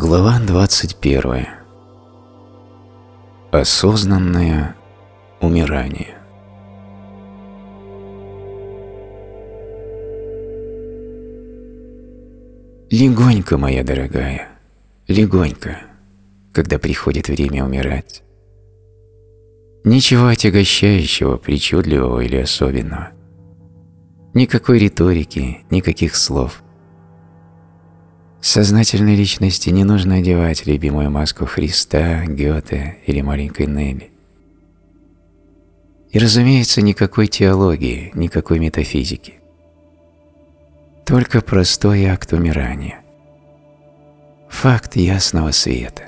Глава 21. Осознанное умирание. Легонько, моя дорогая, легонько, когда приходит время умирать. Ничего отягощающего, причудливого или особенного. Никакой риторики, никаких слов. Сознательной личности не нужно одевать любимую маску Христа, Гёте или маленькой Нелли. И, разумеется, никакой теологии, никакой метафизики. Только простой акт умирания. Факт ясного света.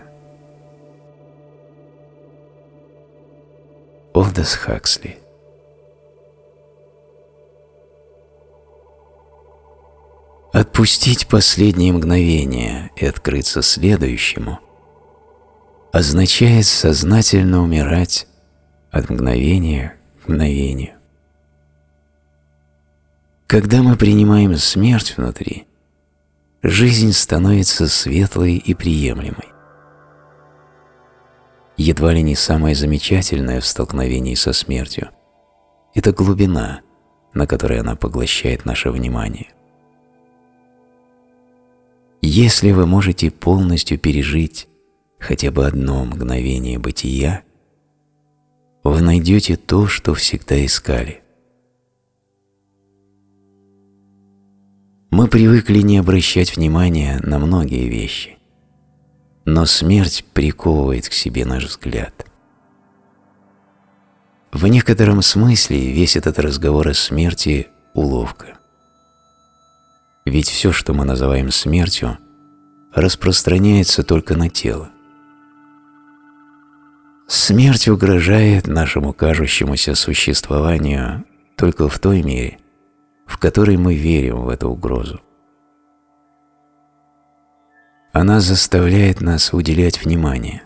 Олдос Хаксли Отпустить последние мгновения и открыться следующему означает сознательно умирать от мгновения к мгновению. Когда мы принимаем смерть внутри, жизнь становится светлой и приемлемой. Едва ли не самое замечательное в столкновении со смертью – это глубина, на которой она поглощает наше внимание. Если вы можете полностью пережить хотя бы одно мгновение бытия, вы найдете то, что всегда искали. Мы привыкли не обращать внимания на многие вещи, но смерть приковывает к себе наш взгляд. В некотором смысле весь этот разговор о смерти – уловка. Ведь все, что мы называем смертью, распространяется только на тело. Смерть угрожает нашему кажущемуся существованию только в той мере, в которой мы верим в эту угрозу. Она заставляет нас уделять внимание.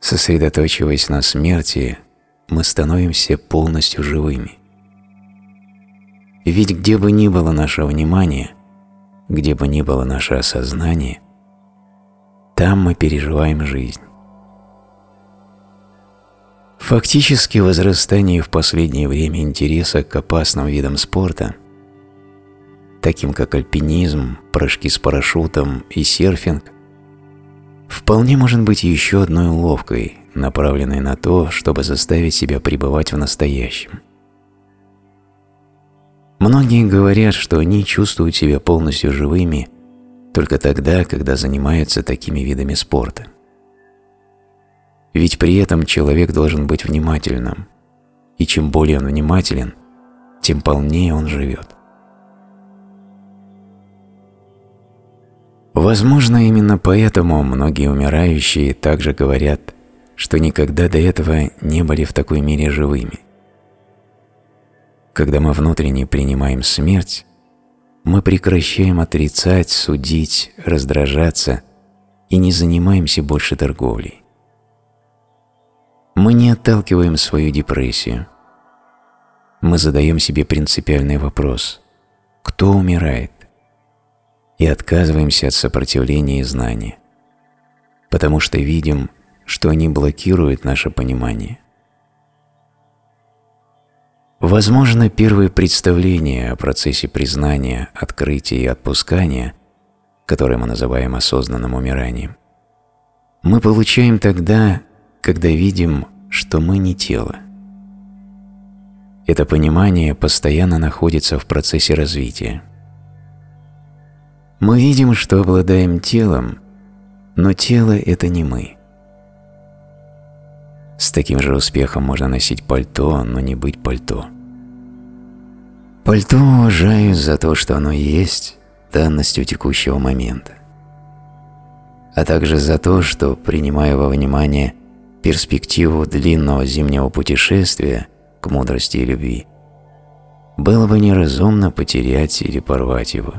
Сосредоточиваясь на смерти, мы становимся полностью живыми. Ведь где бы ни было наше внимание, где бы ни было наше осознание, там мы переживаем жизнь. Фактически возрастание в последнее время интереса к опасным видам спорта, таким как альпинизм, прыжки с парашютом и серфинг, вполне может быть еще одной уловкой, направленной на то, чтобы заставить себя пребывать в настоящем. Многие говорят, что они чувствуют себя полностью живыми только тогда, когда занимаются такими видами спорта. Ведь при этом человек должен быть внимательным, и чем более он внимателен, тем полнее он живет. Возможно, именно поэтому многие умирающие также говорят, что никогда до этого не были в такой мере живыми. Когда мы внутренне принимаем смерть, мы прекращаем отрицать, судить, раздражаться и не занимаемся больше торговлей. Мы не отталкиваем свою депрессию. Мы задаем себе принципиальный вопрос «Кто умирает?» и отказываемся от сопротивления и знания, потому что видим, что они блокируют наше понимание. Возможно, первое представление о процессе признания, открытия и отпускания, которое мы называем осознанным умиранием, мы получаем тогда, когда видим, что мы не тело. Это понимание постоянно находится в процессе развития. Мы видим, что обладаем телом, но тело – это не мы. С таким же успехом можно носить пальто, но не быть пальто. Пальто уважаю за то, что оно есть данностью текущего момента, а также за то, что, принимая во внимание перспективу длинного зимнего путешествия к мудрости и любви, было бы неразумно потерять или порвать его.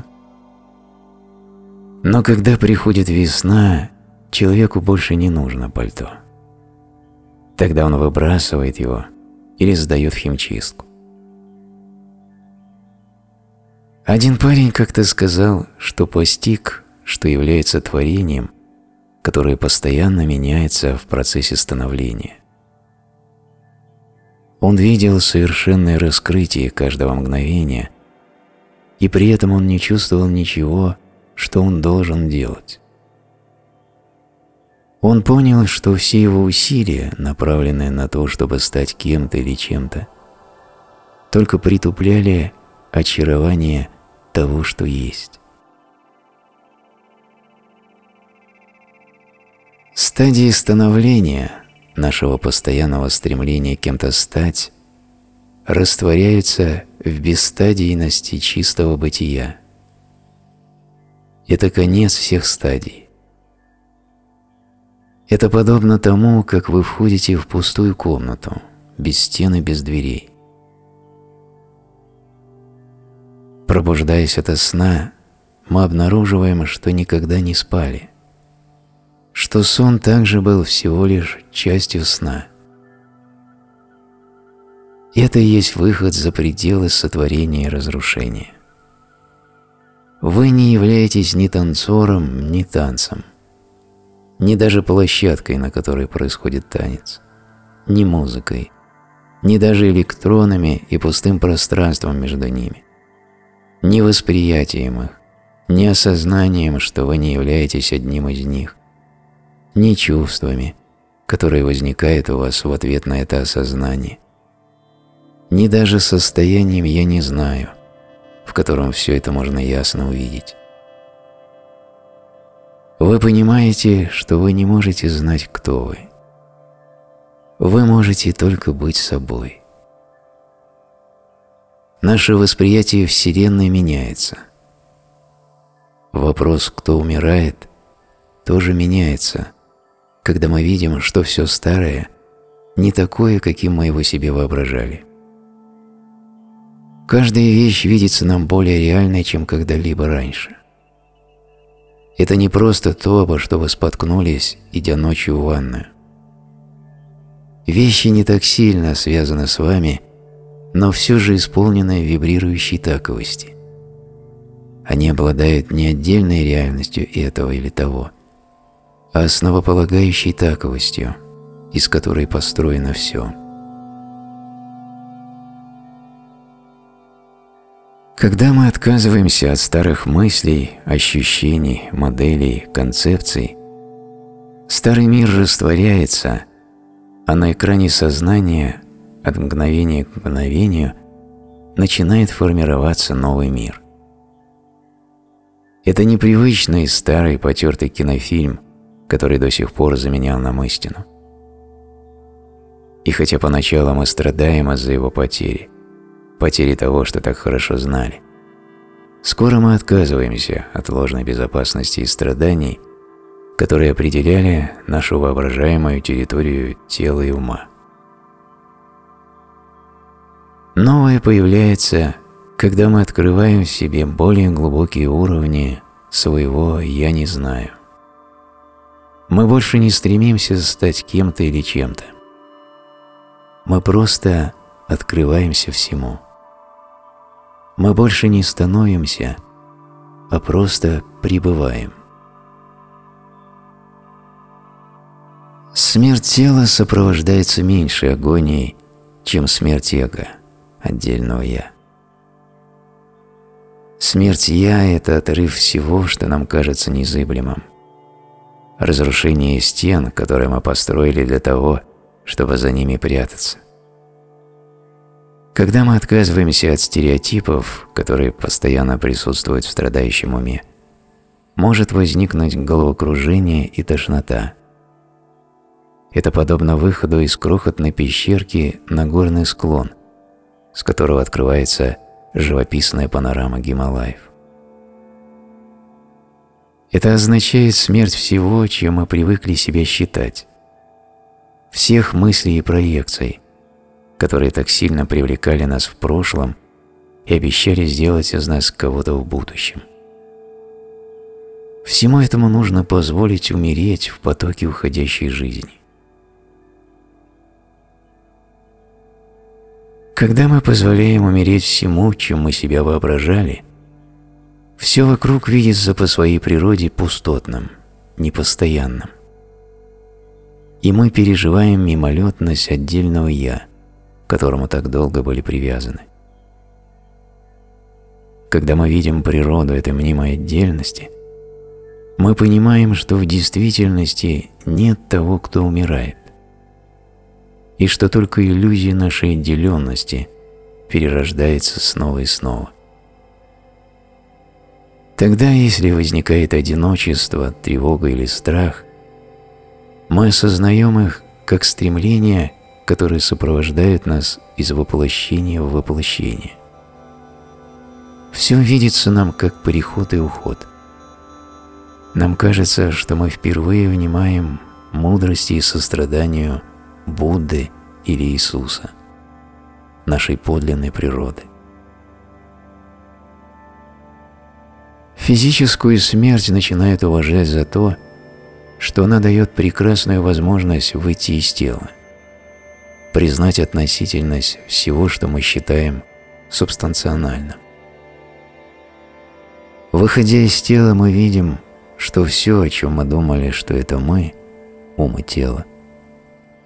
Но когда приходит весна, человеку больше не нужно пальто. Тогда он выбрасывает его или сдает в химчистку. Один парень как-то сказал, что постиг, что является творением, которое постоянно меняется в процессе становления. Он видел совершенное раскрытие каждого мгновения, и при этом он не чувствовал ничего, что он должен делать. Он понял, что все его усилия, направленные на то, чтобы стать кем-то или чем-то, только притупляли очарование того, что есть. Стадии становления нашего постоянного стремления кем-то стать растворяются в бесстадийности чистого бытия. Это конец всех стадий. Это подобно тому, как вы входите в пустую комнату, без стены, без дверей. Пробуждаясь ото сна, мы обнаруживаем, что никогда не спали, что сон также был всего лишь частью сна. Это и есть выход за пределы сотворения и разрушения. Вы не являетесь ни танцором, ни танцем, ни даже площадкой, на которой происходит танец, ни музыкой, ни даже электронами и пустым пространством между ними ни восприятием их, ни осознанием, что вы не являетесь одним из них, ни чувствами, которые возникают у вас в ответ на это осознание, ни даже состоянием «я не знаю», в котором все это можно ясно увидеть. Вы понимаете, что вы не можете знать, кто вы. Вы можете только быть собой. Наше восприятие Вселенной меняется. Вопрос, кто умирает, тоже меняется, когда мы видим, что все старое не такое, каким мы его себе воображали. Каждая вещь видится нам более реальной, чем когда-либо раньше. Это не просто то, обо что вы споткнулись, идя ночью в ванную. Вещи не так сильно связаны с вами, но все же исполненные вибрирующей таковости. Они обладают не отдельной реальностью этого или того, а основополагающей таковостью, из которой построено все. Когда мы отказываемся от старых мыслей, ощущений, моделей, концепций, старый мир растворяется, а на экране сознания от мгновения к мгновению начинает формироваться новый мир. Это непривычный старый потертый кинофильм, который до сих пор заменял нам истину. И хотя поначалу мы страдаем из-за его потери, потери того, что так хорошо знали, скоро мы отказываемся от ложной безопасности и страданий, которые определяли нашу воображаемую территорию тела и ума. Новое появляется, когда мы открываем в себе более глубокие уровни своего «я не знаю». Мы больше не стремимся стать кем-то или чем-то. Мы просто открываемся всему. Мы больше не становимся, а просто пребываем. Смерть тела сопровождается меньшей агонией, чем смерть эго – отдельного «я». Смерть «я» – это отрыв всего, что нам кажется незыблемым. Разрушение стен, которые мы построили для того, чтобы за ними прятаться. Когда мы отказываемся от стереотипов, которые постоянно присутствуют в страдающем уме, может возникнуть головокружение и тошнота. Это подобно выходу из крохотной пещерки на горный склон – с которого открывается живописная панорама Гималаев. Это означает смерть всего, чем мы привыкли себя считать, всех мыслей и проекций, которые так сильно привлекали нас в прошлом и обещали сделать из нас кого-то в будущем. Всему этому нужно позволить умереть в потоке уходящей жизни. Когда мы позволяем умереть всему, чем мы себя воображали, Все вокруг видится по своей природе пустотным, непостоянным. И мы переживаем мимолетность отдельного «я», к которому так долго были привязаны. Когда мы видим природу этой мнимой отдельности, мы понимаем, что в действительности нет того, кто умирает, и что только иллюзия нашей отделенности перерождается снова и снова. Тогда, если возникает одиночество, тревога или страх, мы осознаем их как стремления, которые сопровождают нас из воплощения в воплощение. Все видится нам как переход и уход. Нам кажется, что мы впервые внимаем мудрости и состраданию Будды или Иисуса, нашей подлинной природы. Физическую смерть начинают уважать за то, что она дает прекрасную возможность выйти из тела, признать относительность всего, что мы считаем субстанциональным. Выходя из тела, мы видим, что все, о чем мы думали, что это мы, ум и тело,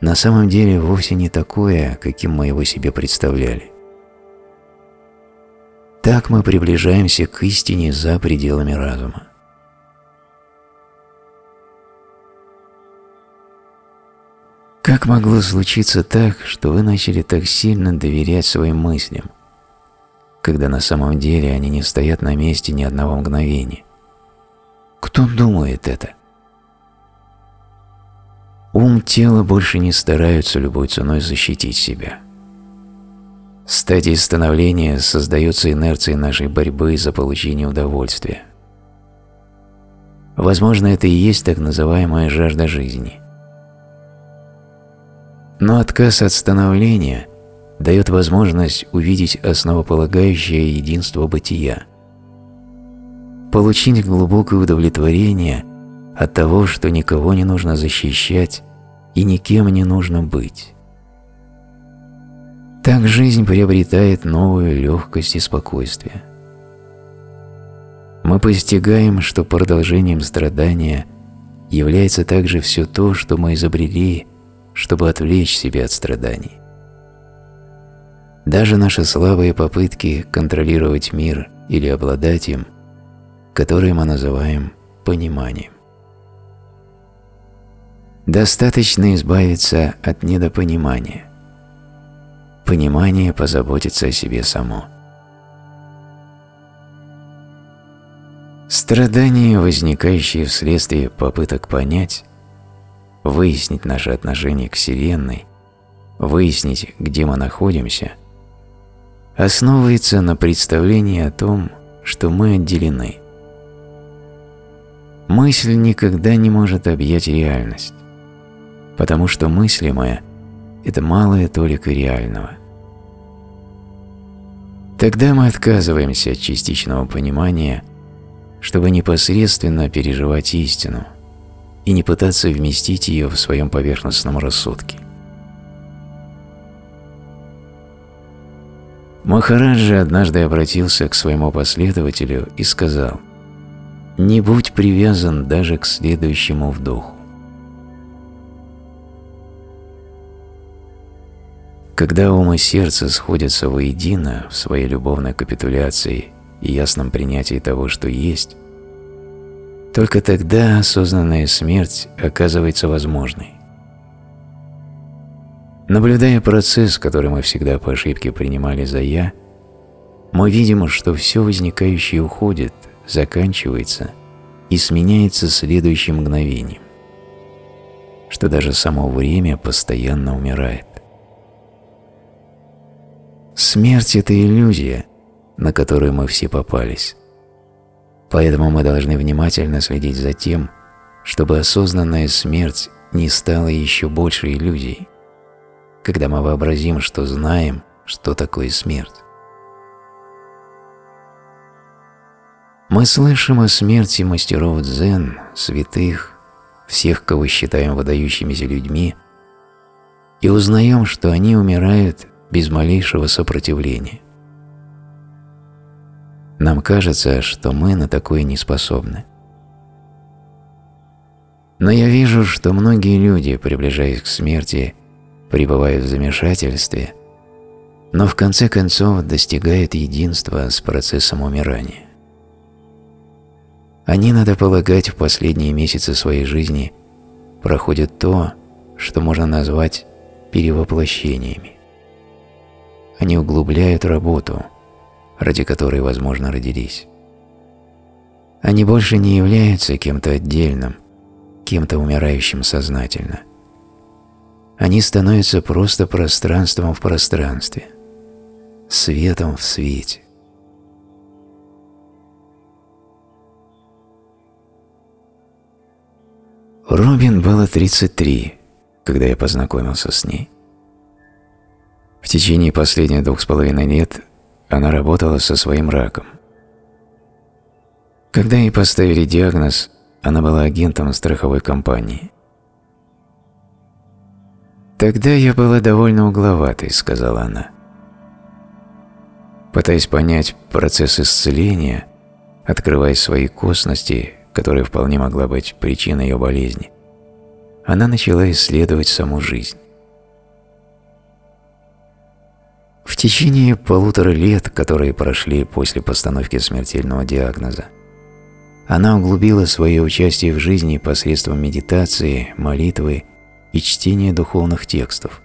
на самом деле вовсе не такое, каким мы его себе представляли. Так мы приближаемся к истине за пределами разума. Как могло случиться так, что вы начали так сильно доверять своим мыслям, когда на самом деле они не стоят на месте ни одного мгновения. Кто думает это? Ум, тело больше не стараются любой ценой защитить себя. Стадии становления создается инерцией нашей борьбы за получение удовольствия. Возможно, это и есть так называемая жажда жизни. Но отказ от становления – дает возможность увидеть основополагающее единство бытия, получить глубокое удовлетворение от того, что никого не нужно защищать и никем не нужно быть. Так жизнь приобретает новую легкость и спокойствие. Мы постигаем, что продолжением страдания является также все то, что мы изобрели, чтобы отвлечь себя от страданий. Даже наши слабые попытки контролировать мир или обладать им, которые мы называем пониманием. Достаточно избавиться от недопонимания. Понимание позаботится о себе само. Страдания, возникающие вследствие попыток понять, выяснить наши отношения к Вселенной, выяснить, где мы находимся – основывается на представлении о том, что мы отделены. Мысль никогда не может объять реальность, потому что мыслимое – это малая толика реального. Тогда мы отказываемся от частичного понимания, чтобы непосредственно переживать истину и не пытаться вместить ее в своем поверхностном рассудке. Махараджа однажды обратился к своему последователю и сказал «Не будь привязан даже к следующему вдоху». Когда ум и сердце сходятся воедино в своей любовной капитуляции и ясном принятии того, что есть, только тогда осознанная смерть оказывается возможной. Наблюдая процесс, который мы всегда по ошибке принимали за «я», мы видим, что все возникающее уходит, заканчивается и сменяется следующим мгновением, что даже само время постоянно умирает. Смерть – это иллюзия, на которую мы все попались. Поэтому мы должны внимательно следить за тем, чтобы осознанная смерть не стала еще большей иллюзией когда мы вообразим, что знаем, что такое смерть. Мы слышим о смерти мастеров дзен, святых, всех, кого считаем выдающимися людьми, и узнаем, что они умирают без малейшего сопротивления. Нам кажется, что мы на такое не способны. Но я вижу, что многие люди, приближаясь к смерти, пребывают в замешательстве, но в конце концов достигают единства с процессом умирания. Они, надо полагать, в последние месяцы своей жизни проходят то, что можно назвать перевоплощениями. Они углубляют работу, ради которой, возможно, родились. Они больше не являются кем-то отдельным, кем-то умирающим сознательно. Они становятся просто пространством в пространстве, светом в свете. Робин было 33, когда я познакомился с ней. В течение последних двух с половиной лет она работала со своим раком. Когда ей поставили диагноз, она была агентом страховой компании. «Тогда я была довольно угловатой», — сказала она. Пытаясь понять процесс исцеления, открывая свои косности, которая вполне могла быть причиной ее болезни, она начала исследовать саму жизнь. В течение полутора лет, которые прошли после постановки смертельного диагноза, она углубила свое участие в жизни посредством медитации, молитвы и чтения духовных текстов,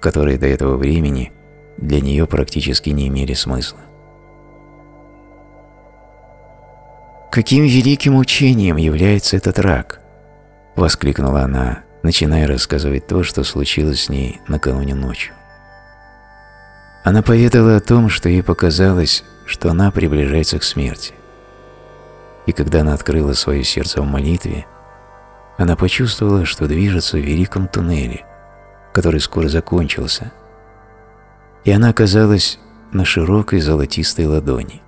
которые до этого времени для нее практически не имели смысла. «Каким великим учением является этот рак?» – воскликнула она, начиная рассказывать то, что случилось с ней накануне ночью. Она поведала о том, что ей показалось, что она приближается к смерти. И когда она открыла свое сердце в молитве, она почувствовала, что движется в великом туннеле, который скоро закончился, и она оказалась на широкой золотистой ладони.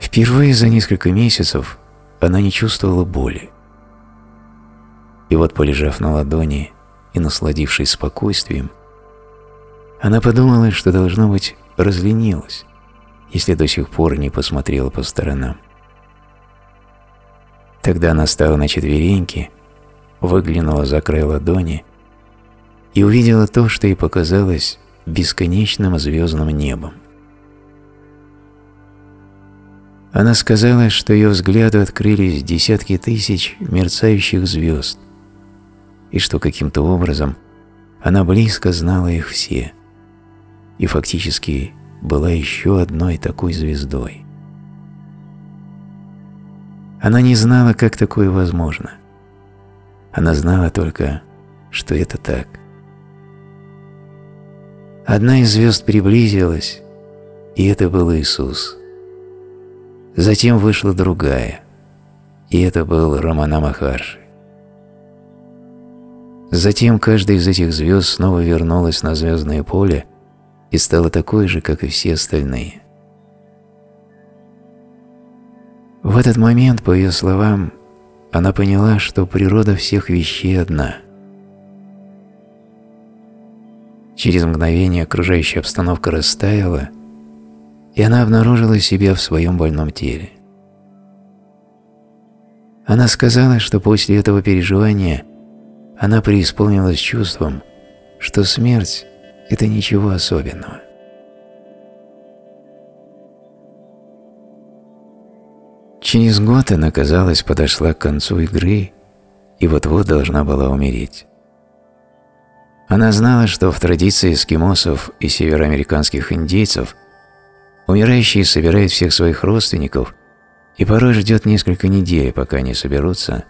Впервые за несколько месяцев она не чувствовала боли. И вот, полежав на ладони и насладившись спокойствием, она подумала, что, должно быть, разленилась, если до сих пор не посмотрела по сторонам. Тогда она стала на четвереньки, выглянула за край ладони и увидела то, что ей показалось бесконечным звездным небом. Она сказала, что ее взгляду открылись десятки тысяч мерцающих звезд, и что каким-то образом она близко знала их все – и фактически была еще одной такой звездой. Она не знала, как такое возможно. Она знала только, что это так. Одна из звезд приблизилась, и это был Иисус. Затем вышла другая, и это был Романа Махарши. Затем каждая из этих звезд снова вернулась на звездное поле и стала такой же, как и все остальные. В этот момент, по ее словам, она поняла, что природа всех вещей одна. Через мгновение окружающая обстановка растаяла, и она обнаружила себя в своем больном теле. Она сказала, что после этого переживания она преисполнилась чувством, что смерть это ничего особенного. Через год она, казалось, подошла к концу игры и вот-вот должна была умереть. Она знала, что в традиции эскимосов и североамериканских индейцев умирающие собирают всех своих родственников и порой ждет несколько недель, пока они соберутся,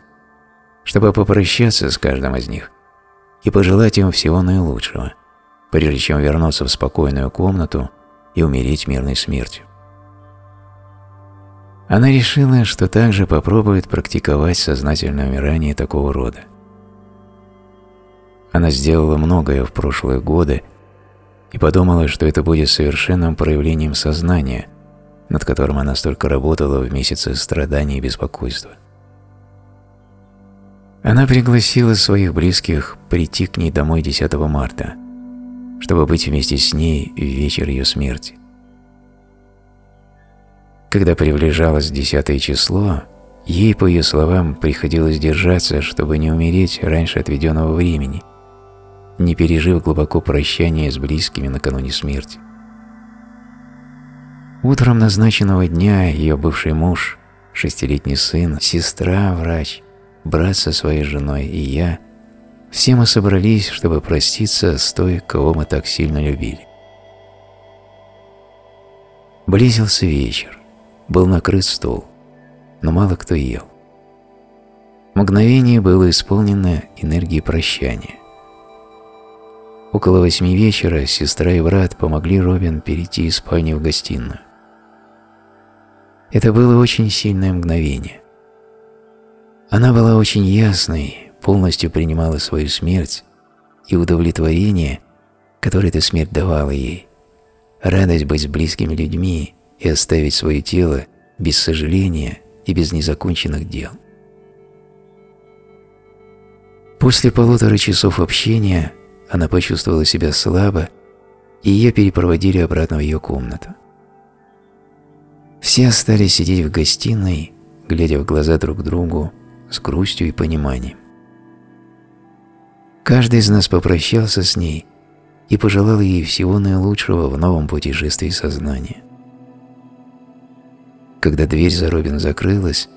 чтобы попрощаться с каждым из них и пожелать им всего наилучшего прежде чем вернуться в спокойную комнату и умереть мирной смертью. Она решила, что также попробует практиковать сознательное умирание такого рода. Она сделала многое в прошлые годы и подумала, что это будет совершенным проявлением сознания, над которым она столько работала в месяцы страданий и беспокойства. Она пригласила своих близких прийти к ней домой 10 марта – чтобы быть вместе с ней в вечер ее смерти. Когда приближалось десятое число, ей, по ее словам, приходилось держаться, чтобы не умереть раньше отведенного времени, не пережив глубоко прощание с близкими накануне смерти. Утром назначенного дня ее бывший муж, шестилетний сын, сестра, врач, брат со своей женой и я – все мы собрались, чтобы проститься с той, кого мы так сильно любили. Близился вечер, был накрыт стол, но мало кто ел. Мгновение было исполнено энергией прощания. Около восьми вечера сестра и брат помогли Робин перейти из спальни в гостиную. Это было очень сильное мгновение. Она была очень ясной, полностью принимала свою смерть и удовлетворение, которое эта смерть давала ей, радость быть с близкими людьми и оставить свое тело без сожаления и без незаконченных дел. После полутора часов общения она почувствовала себя слабо, и ее перепроводили обратно в ее комнату. Все остались сидеть в гостиной, глядя в глаза друг другу с грустью и пониманием. Каждый из нас попрощался с ней и пожелал ей всего наилучшего в новом путешествии сознания. Когда дверь за Робин закрылась,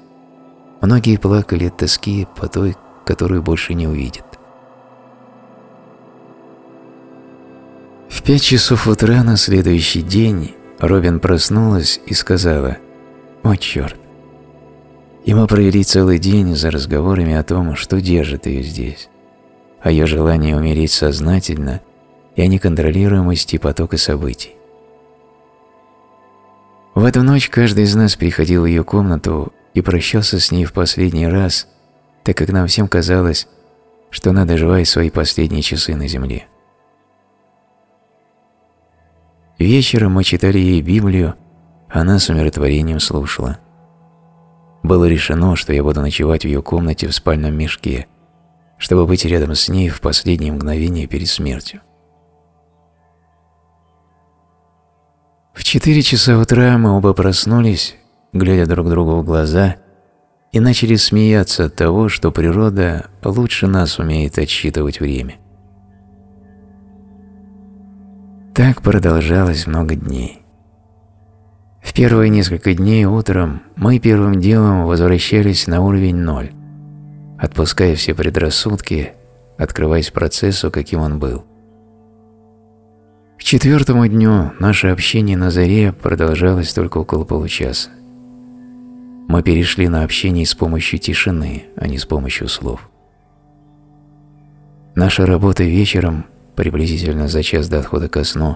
многие плакали от тоски по той, которую больше не увидят. В пять часов утра на следующий день Робин проснулась и сказала «О, черт!» И мы провели целый день за разговорами о том, что держит ее здесь о ее желании умереть сознательно и о неконтролируемости потока событий. В эту ночь каждый из нас приходил в ее комнату и прощался с ней в последний раз, так как нам всем казалось, что она доживает свои последние часы на земле. Вечером мы читали ей Библию, она с умиротворением слушала. Было решено, что я буду ночевать в ее комнате в спальном мешке, чтобы быть рядом с ней в последние мгновения перед смертью. В четыре часа утра мы оба проснулись, глядя друг другу в глаза, и начали смеяться от того, что природа лучше нас умеет отсчитывать время. Так продолжалось много дней. В первые несколько дней утром мы первым делом возвращались на уровень ноль, отпуская все предрассудки, открываясь процессу, каким он был. К четвертому дню наше общение на заре продолжалось только около получаса. Мы перешли на общение с помощью тишины, а не с помощью слов. Наша работа вечером, приблизительно за час до отхода ко сну,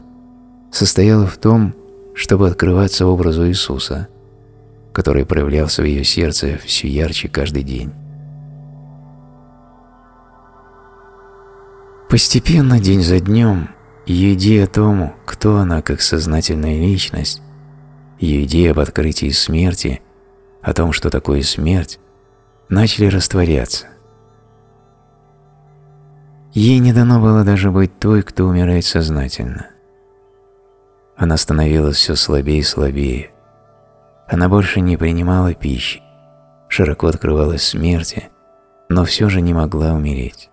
состояла в том, чтобы открываться образу Иисуса, который проявлялся в ее сердце все ярче каждый день. Постепенно, день за днем, ее идея о том, кто она как сознательная личность, ее идея об открытии смерти, о том, что такое смерть, начали растворяться. Ей не дано было даже быть той, кто умирает сознательно. Она становилась все слабее и слабее. Она больше не принимала пищи, широко открывалась смерти, но все же не могла умереть.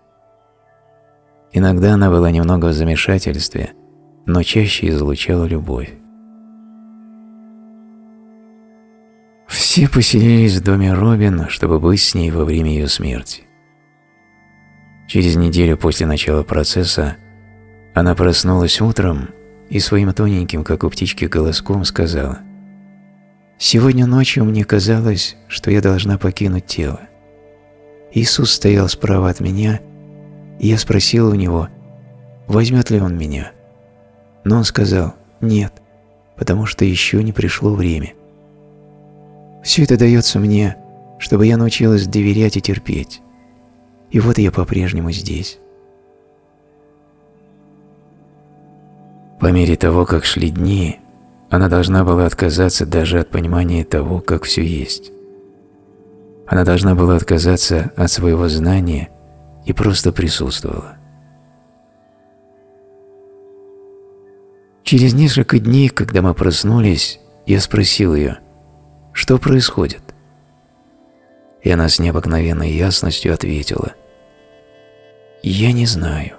Иногда она была немного в замешательстве, но чаще излучала любовь. Все поселились в доме Робин, чтобы быть с ней во время ее смерти. Через неделю после начала процесса она проснулась утром и своим тоненьким, как у птички, голоском сказала «Сегодня ночью мне казалось, что я должна покинуть тело. Иисус стоял справа от меня и я спросил у него, возьмет ли он меня. Но он сказал «нет», потому что еще не пришло время. Все это дается мне, чтобы я научилась доверять и терпеть. И вот я по-прежнему здесь. По мере того, как шли дни, она должна была отказаться даже от понимания того, как все есть. Она должна была отказаться от своего знания и просто присутствовала. Через несколько дней, когда мы проснулись, я спросил ее, Что происходит?» И она с необыкновенной ясностью ответила. «Я не знаю».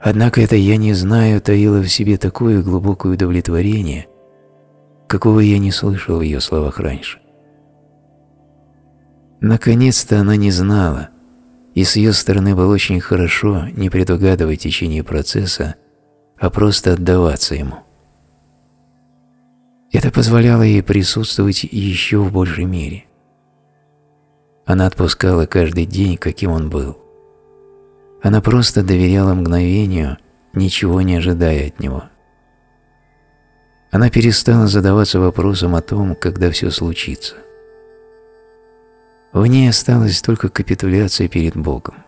Однако это «я не знаю» таило в себе такое глубокое удовлетворение, какого я не слышал в ее словах раньше. Наконец-то она не знала, и с ее стороны было очень хорошо не предугадывать течение процесса, а просто отдаваться ему. Это позволяло ей присутствовать еще в большей мере. Она отпускала каждый день, каким он был. Она просто доверяла мгновению, ничего не ожидая от него. Она перестала задаваться вопросом о том, когда все случится. В ней осталась только капитуляция перед Богом.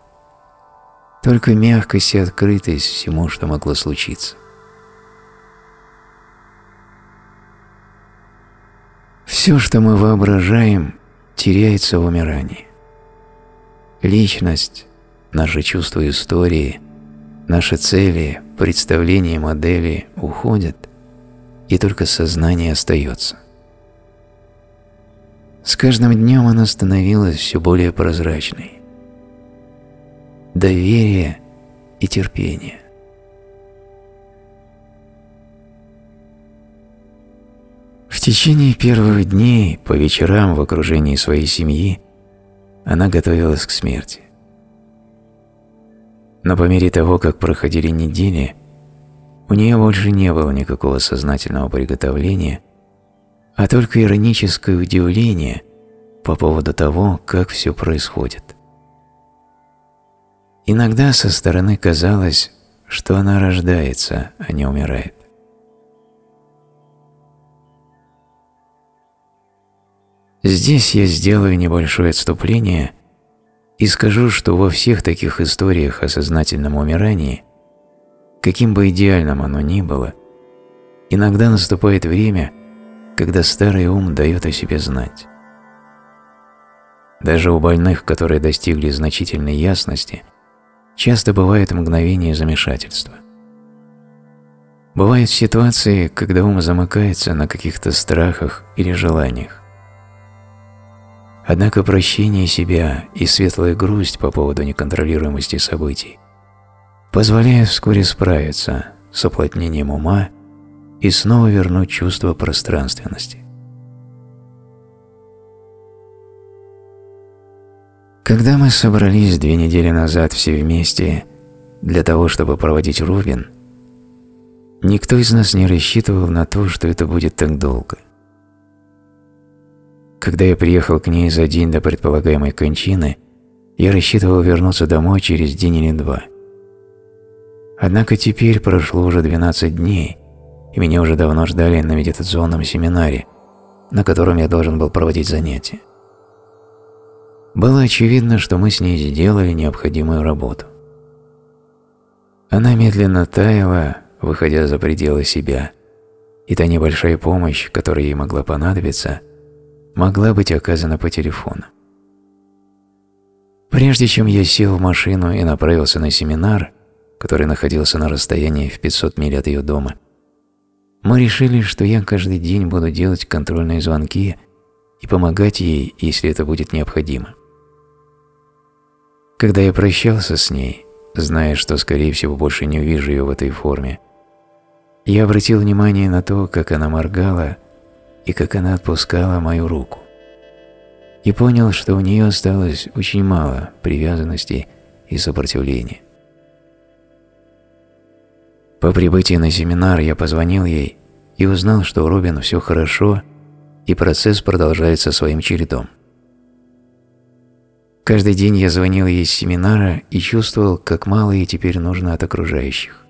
Только мягкость и открытость всему, что могло случиться. Все, что мы воображаем, теряется в умирании. Личность, наши чувства истории, наши цели, представления, модели уходят, и только сознание остается. С каждым днем она становилась все более прозрачной. Доверие и терпение. В течение первых дней, по вечерам в окружении своей семьи, она готовилась к смерти. Но по мере того, как проходили недели, у нее больше не было никакого сознательного приготовления, а только ироническое удивление по поводу того, как все происходит. Иногда со стороны казалось, что она рождается, а не умирает. Здесь я сделаю небольшое отступление и скажу, что во всех таких историях о сознательном умирании, каким бы идеальным оно ни было, иногда наступает время, когда старый ум дает о себе знать. Даже у больных, которые достигли значительной ясности, часто бывают мгновения замешательства. Бывают ситуации, когда ум замыкается на каких-то страхах или желаниях. Однако прощение себя и светлая грусть по поводу неконтролируемости событий позволяют вскоре справиться с уплотнением ума и снова вернуть чувство пространственности. Когда мы собрались две недели назад все вместе для того, чтобы проводить Рубин, никто из нас не рассчитывал на то, что это будет так долго – когда я приехал к ней за день до предполагаемой кончины, я рассчитывал вернуться домой через день или два. Однако теперь прошло уже 12 дней, и меня уже давно ждали на медитационном семинаре, на котором я должен был проводить занятия. Было очевидно, что мы с ней сделали необходимую работу. Она медленно таяла, выходя за пределы себя, и та небольшая помощь, которая ей могла понадобиться – могла быть оказана по телефону. Прежде чем я сел в машину и направился на семинар, который находился на расстоянии в 500 миль от ее дома, мы решили, что я каждый день буду делать контрольные звонки и помогать ей, если это будет необходимо. Когда я прощался с ней, зная, что, скорее всего, больше не увижу ее в этой форме, я обратил внимание на то, как она моргала и как она отпускала мою руку. И понял, что у нее осталось очень мало привязанности и сопротивления. По прибытии на семинар я позвонил ей и узнал, что у Робин все хорошо и процесс продолжается своим чередом. Каждый день я звонил ей с семинара и чувствовал, как мало ей теперь нужно от окружающих.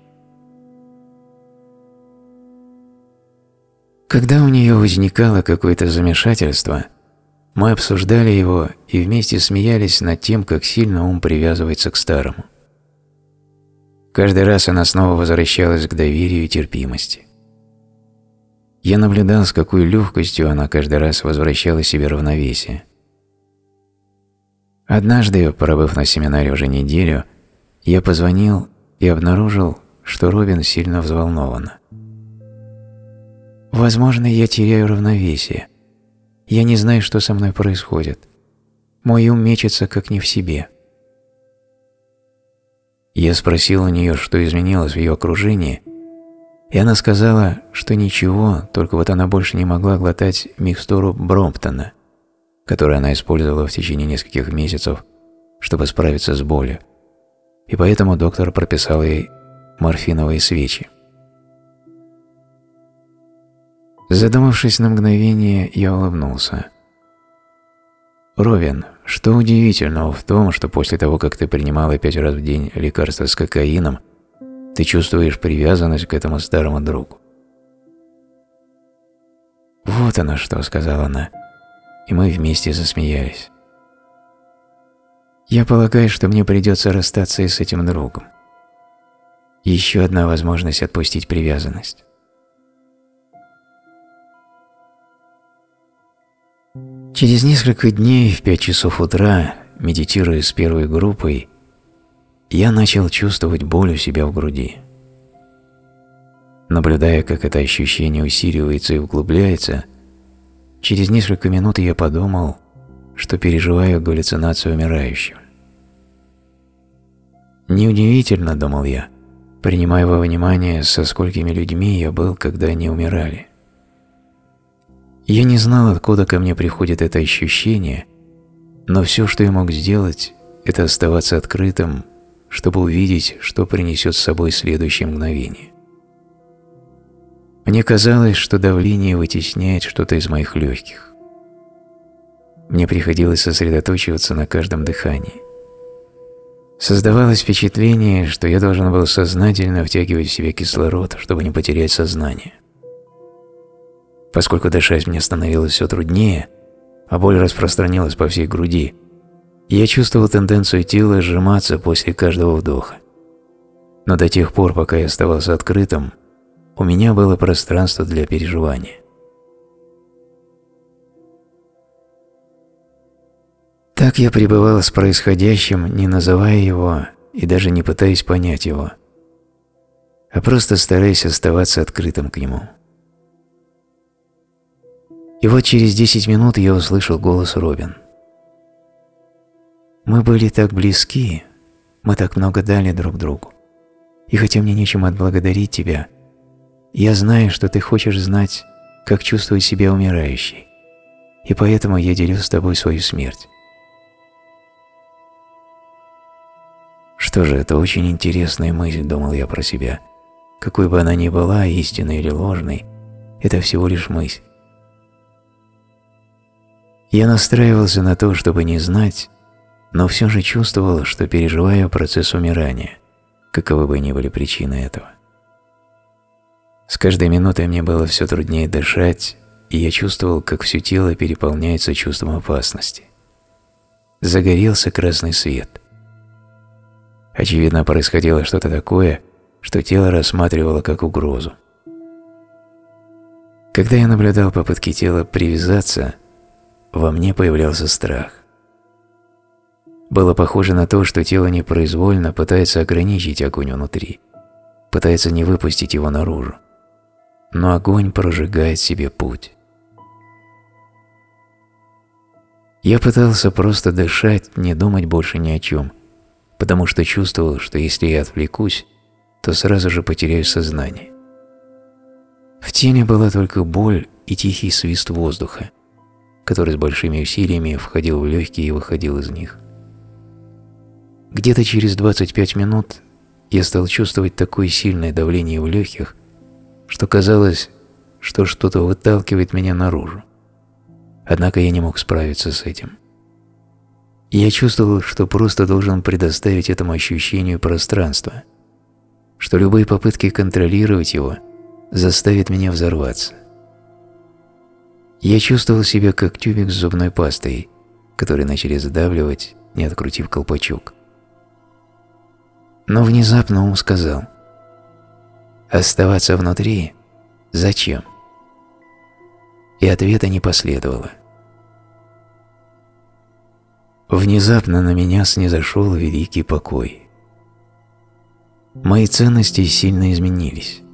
Когда у нее возникало какое-то замешательство, мы обсуждали его и вместе смеялись над тем, как сильно ум привязывается к старому. Каждый раз она снова возвращалась к доверию и терпимости. Я наблюдал, с какой легкостью она каждый раз возвращала себе равновесие. Однажды, пробыв на семинаре уже неделю, я позвонил и обнаружил, что Робин сильно взволнована. Возможно, я теряю равновесие. Я не знаю, что со мной происходит. Мой ум мечется, как не в себе. Я спросил у нее, что изменилось в ее окружении, и она сказала, что ничего, только вот она больше не могла глотать микстуру Бромптона, которую она использовала в течение нескольких месяцев, чтобы справиться с болью, и поэтому доктор прописал ей морфиновые свечи. Задумавшись на мгновение, я улыбнулся. «Ровен, что удивительного в том, что после того, как ты принимала пять раз в день лекарства с кокаином, ты чувствуешь привязанность к этому старому другу?» «Вот оно что», — сказала она, и мы вместе засмеялись. «Я полагаю, что мне придется расстаться и с этим другом. Еще одна возможность отпустить привязанность». Через несколько дней в пять часов утра, медитируя с первой группой, я начал чувствовать боль у себя в груди. Наблюдая, как это ощущение усиливается и углубляется, через несколько минут я подумал, что переживаю галлюцинацию умирающего. Неудивительно, думал я, принимая во внимание, со сколькими людьми я был, когда они умирали. Я не знал, откуда ко мне приходит это ощущение, но все, что я мог сделать, это оставаться открытым, чтобы увидеть, что принесет с собой следующее мгновение. Мне казалось, что давление вытесняет что-то из моих легких. Мне приходилось сосредоточиваться на каждом дыхании. Создавалось впечатление, что я должен был сознательно втягивать в себя кислород, чтобы не потерять сознание. Поскольку дышать мне становилось все труднее, а боль распространилась по всей груди, я чувствовал тенденцию тела сжиматься после каждого вдоха. Но до тех пор, пока я оставался открытым, у меня было пространство для переживания. Так я пребывал с происходящим, не называя его и даже не пытаясь понять его, а просто стараясь оставаться открытым к нему. И вот через 10 минут я услышал голос Робин. Мы были так близки, мы так много дали друг другу. И хотя мне нечем отблагодарить тебя, я знаю, что ты хочешь знать, как чувствует себя умирающий, и поэтому я делю с тобой свою смерть. Что же, это очень интересная мысль, думал я про себя. Какой бы она ни была, истинной или ложной, это всего лишь мысль. Я настраивался на то, чтобы не знать, но все же чувствовал, что переживаю процесс умирания, каковы бы ни были причины этого. С каждой минутой мне было все труднее дышать, и я чувствовал, как все тело переполняется чувством опасности. Загорелся красный свет. Очевидно, происходило что-то такое, что тело рассматривало как угрозу. Когда я наблюдал попытки тела привязаться, во мне появлялся страх. Было похоже на то, что тело непроизвольно пытается ограничить огонь внутри, пытается не выпустить его наружу. Но огонь прожигает себе путь. Я пытался просто дышать, не думать больше ни о чем, потому что чувствовал, что если я отвлекусь, то сразу же потеряю сознание. В теле была только боль и тихий свист воздуха который с большими усилиями входил в легкие и выходил из них. Где-то через 25 минут я стал чувствовать такое сильное давление в легких, что казалось, что что-то выталкивает меня наружу. Однако я не мог справиться с этим. Я чувствовал, что просто должен предоставить этому ощущению пространства, что любые попытки контролировать его заставят меня взорваться. Я чувствовал себя как тюбик с зубной пастой, который начали задавливать, не открутив колпачок. Но внезапно ум сказал, «Оставаться внутри? Зачем?» И ответа не последовало. Внезапно на меня снизошел великий покой. Мои ценности сильно изменились.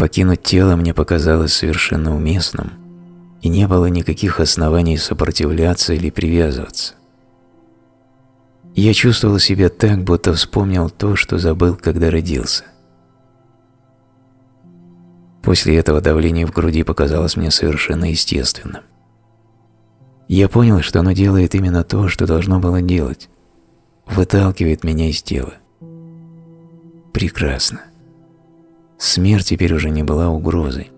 Покинуть тело мне показалось совершенно уместным, и не было никаких оснований сопротивляться или привязываться. Я чувствовал себя так, будто вспомнил то, что забыл, когда родился. После этого давление в груди показалось мне совершенно естественным. Я понял, что оно делает именно то, что должно было делать. Выталкивает меня из тела. Прекрасно. Смерть теперь уже не была угрозой.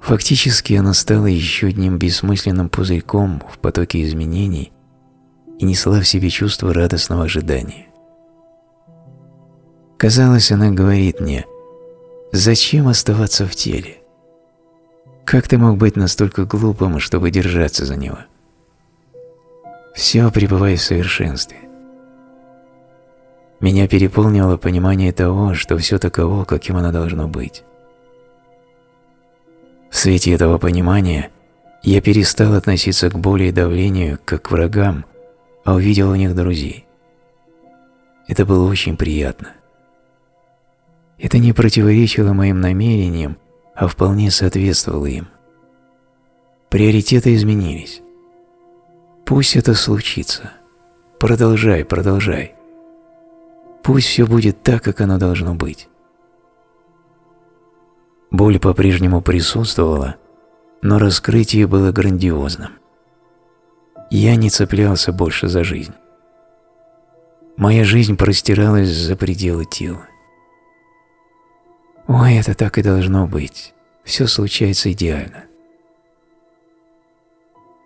Фактически она стала еще одним бессмысленным пузырьком в потоке изменений и несла в себе чувство радостного ожидания. Казалось, она говорит мне, «Зачем оставаться в теле? Как ты мог быть настолько глупым, чтобы держаться за него? Все пребывай в совершенстве. Меня переполнило понимание того, что все таково, каким оно должно быть. В свете этого понимания я перестал относиться к боли и давлению как к врагам, а увидел у них друзей. Это было очень приятно. Это не противоречило моим намерениям а вполне соответствовало им. Приоритеты изменились. Пусть это случится. Продолжай, продолжай. Пусть все будет так, как оно должно быть. Боль по-прежнему присутствовала, но раскрытие было грандиозным. Я не цеплялся больше за жизнь. Моя жизнь простиралась за пределы тела. Ой, это так и должно быть. Все случается идеально.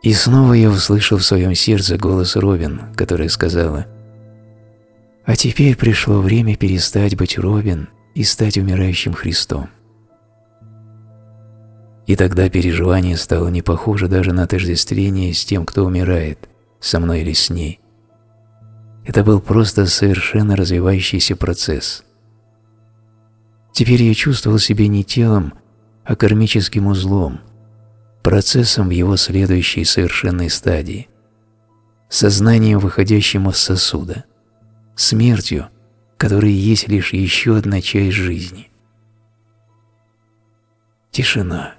И снова я услышал в своем сердце голос Робин, которая сказала «А теперь пришло время перестать быть Робин и стать умирающим Христом». И тогда переживание стало не похоже даже на отождествление с тем, кто умирает, со мной или с ней. Это был просто совершенно развивающийся процесс – Теперь я чувствовал себя не телом, а кармическим узлом, процессом в его следующей совершенной стадии, сознанием, выходящим из сосуда, смертью, которая есть лишь еще одна часть жизни. Тишина.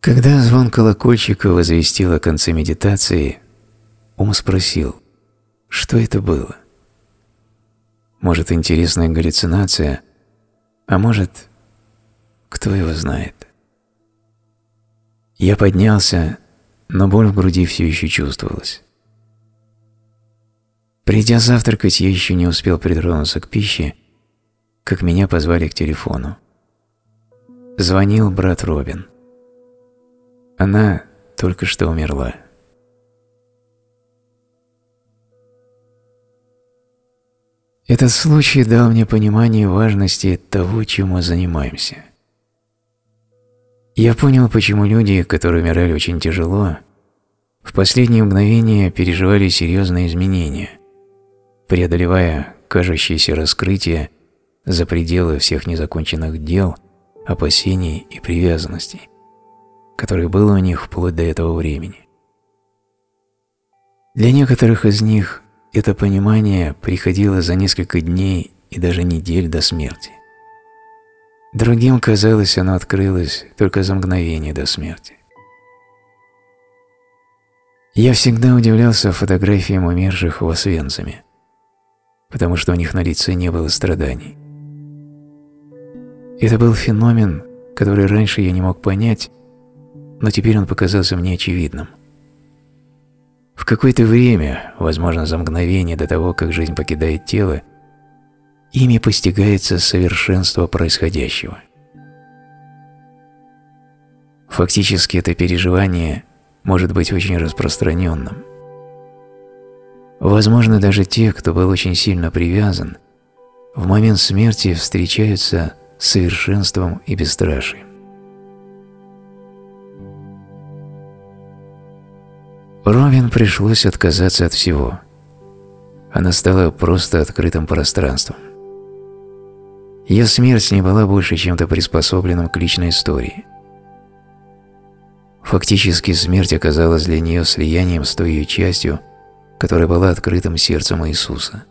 Когда звон колокольчика возвестил о конце медитации, ум спросил, что это было? Может, интересная галлюцинация, а может, кто его знает. Я поднялся, но боль в груди все еще чувствовалась. Придя завтракать, я еще не успел притронуться к пище, как меня позвали к телефону. Звонил брат Робин. Она только что умерла. Этот случай дал мне понимание важности того, чем мы занимаемся. Я понял, почему люди, которые умирали очень тяжело, в последние мгновения переживали серьезные изменения, преодолевая кажущиеся раскрытия за пределы всех незаконченных дел, опасений и привязанностей, которые было у них вплоть до этого времени. Для некоторых из них это понимание приходило за несколько дней и даже недель до смерти. Другим казалось, оно открылось только за мгновение до смерти. Я всегда удивлялся фотографиям умерших в Освенциме, потому что у них на лице не было страданий. Это был феномен, который раньше я не мог понять, но теперь он показался мне очевидным – в какое-то время, возможно за мгновение до того, как жизнь покидает тело, ими постигается совершенство происходящего. Фактически это переживание может быть очень распространенным. Возможно, даже те, кто был очень сильно привязан, в момент смерти встречаются с совершенством и бесстрашием. Ровин пришлось отказаться от всего. Она стала просто открытым пространством. Ее смерть не была больше чем-то приспособленным к личной истории. Фактически смерть оказалась для нее слиянием с той ее частью, которая была открытым сердцем Иисуса.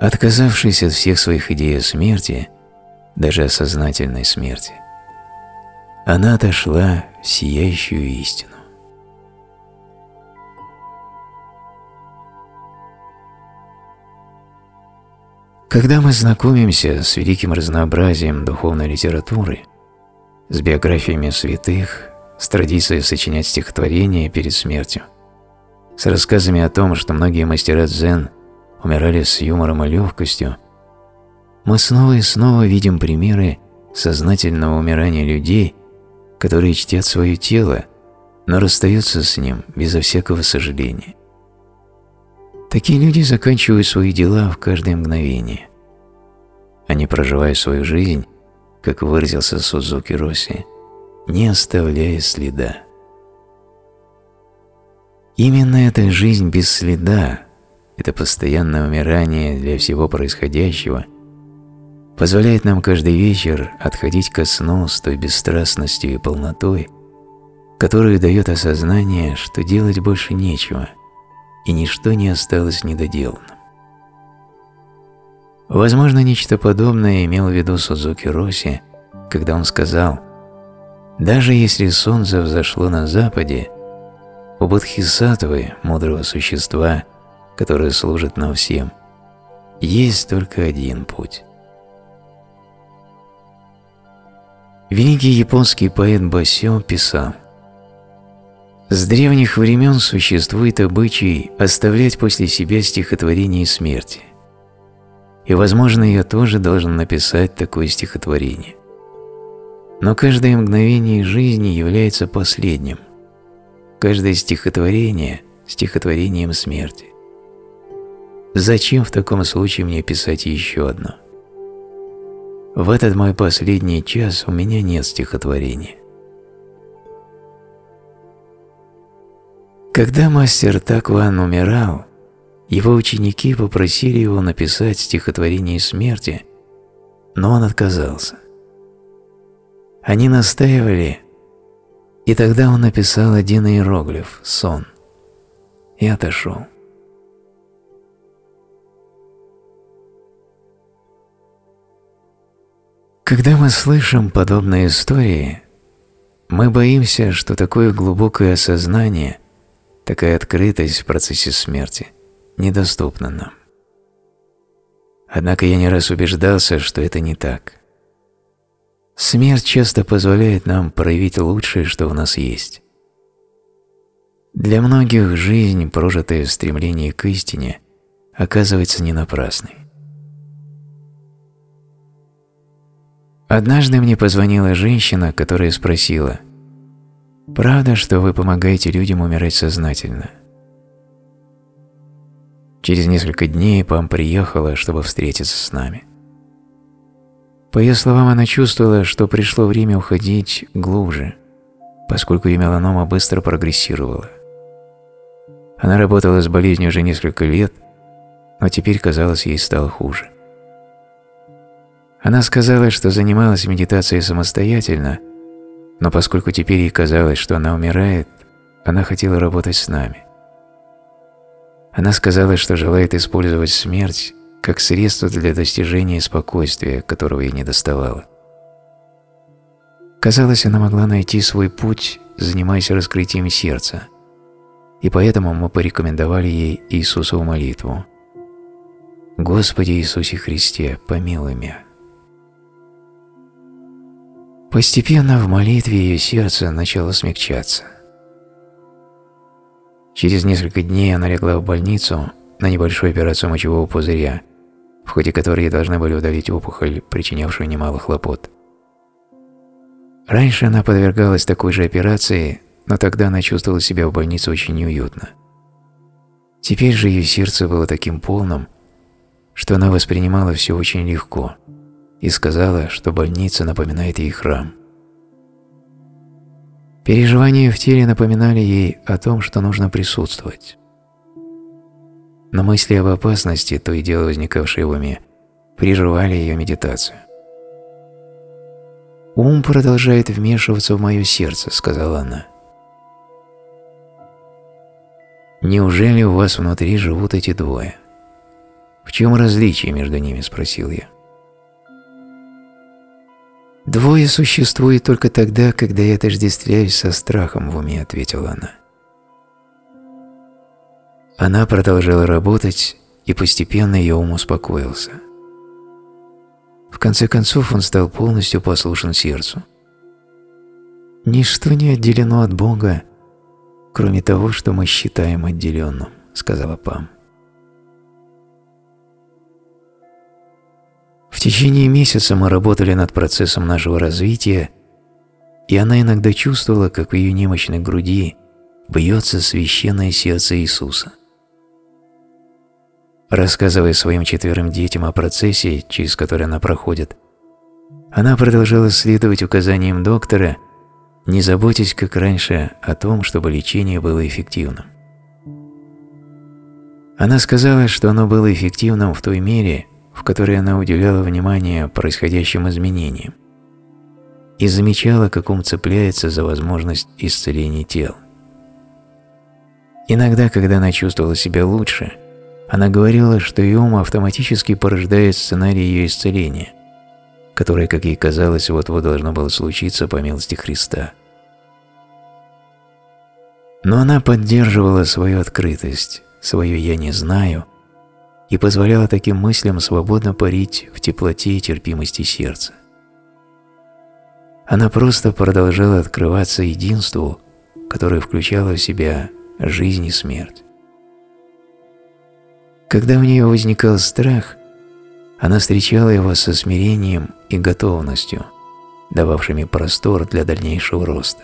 Отказавшись от всех своих идей о смерти, даже о сознательной смерти, она отошла в сияющую истину. Когда мы знакомимся с великим разнообразием духовной литературы, с биографиями святых, с традицией сочинять стихотворения перед смертью, с рассказами о том, что многие мастера дзен умирали с юмором и легкостью, мы снова и снова видим примеры сознательного умирания людей, которые чтят свое тело, но расстаются с ним безо всякого сожаления. Такие люди заканчивают свои дела в каждое мгновение. Они проживают свою жизнь, как выразился Сузуки Росси, не оставляя следа. Именно эта жизнь без следа, это постоянное умирание для всего происходящего, позволяет нам каждый вечер отходить ко сну с той бесстрастностью и полнотой, которую дает осознание, что делать больше нечего – и ничто не осталось недоделанным. Возможно, нечто подобное имел в виду Сузуки Роси, когда он сказал «Даже если солнце взошло на западе, у Бодхисаттвы, мудрого существа, которое служит нам всем, есть только один путь». Великий японский поэт Басё писал – с древних времен существует обычай оставлять после себя стихотворение смерти. И, возможно, я тоже должен написать такое стихотворение. Но каждое мгновение жизни является последним. Каждое стихотворение – стихотворением смерти. Зачем в таком случае мне писать еще одно? В этот мой последний час у меня нет стихотворения. Когда мастер Такван умирал, его ученики попросили его написать стихотворение смерти, но он отказался. Они настаивали, и тогда он написал один иероглиф – «сон» и отошел. Когда мы слышим подобные истории, мы боимся, что такое глубокое осознание – Такая открытость в процессе смерти недоступна нам. Однако я не раз убеждался, что это не так. Смерть часто позволяет нам проявить лучшее, что в нас есть. Для многих жизнь, прожитая в стремлении к истине, оказывается не напрасной. Однажды мне позвонила женщина, которая спросила – Правда, что вы помогаете людям умирать сознательно. Через несколько дней Пам приехала, чтобы встретиться с нами. По ее словам, она чувствовала, что пришло время уходить глубже, поскольку ее меланома быстро прогрессировала. Она работала с болезнью уже несколько лет, но теперь, казалось, ей стало хуже. Она сказала, что занималась медитацией самостоятельно, но поскольку теперь ей казалось, что она умирает, она хотела работать с нами. Она сказала, что желает использовать смерть как средство для достижения спокойствия, которого ей не доставало. Казалось, она могла найти свой путь, занимаясь раскрытием сердца, и поэтому мы порекомендовали ей Иисусову молитву. «Господи Иисусе Христе, помилуй меня». Постепенно в молитве ее сердце начало смягчаться. Через несколько дней она легла в больницу на небольшую операцию мочевого пузыря, в ходе которой ей должны были удалить опухоль, причинявшую немало хлопот. Раньше она подвергалась такой же операции, но тогда она чувствовала себя в больнице очень неуютно. Теперь же ее сердце было таким полным, что она воспринимала все очень легко – и сказала, что больница напоминает ей храм. Переживания в теле напоминали ей о том, что нужно присутствовать. Но мысли об опасности, то и дело возникавшие в уме, прерывали ее медитацию. «Ум продолжает вмешиваться в мое сердце», — сказала она. Неужели у вас внутри живут эти двое? В чем различие между ними, спросил я. «Двое существует только тогда, когда я отождествляюсь со страхом в уме», — ответила она. Она продолжала работать, и постепенно ее ум успокоился. В конце концов он стал полностью послушен сердцу. «Ничто не отделено от Бога, кроме того, что мы считаем отделенным», — сказала Пам. В течение месяца мы работали над процессом нашего развития, и она иногда чувствовала, как в ее немощной груди бьется священное сердце Иисуса. Рассказывая своим четверым детям о процессе, через который она проходит, она продолжала следовать указаниям доктора, не заботясь, как раньше, о том, чтобы лечение было эффективным. Она сказала, что оно было эффективным в той мере, в которой она уделяла внимание происходящим изменениям и замечала, как ум цепляется за возможность исцеления тел. Иногда, когда она чувствовала себя лучше, она говорила, что ее ум автоматически порождает сценарий ее исцеления, которое, как ей казалось, вот-вот должно было случиться по милости Христа. Но она поддерживала свою открытость, свое «я не знаю», и позволяла таким мыслям свободно парить в теплоте и терпимости сердца. Она просто продолжала открываться единству, которое включало в себя жизнь и смерть. Когда у нее возникал страх, она встречала его со смирением и готовностью, дававшими простор для дальнейшего роста.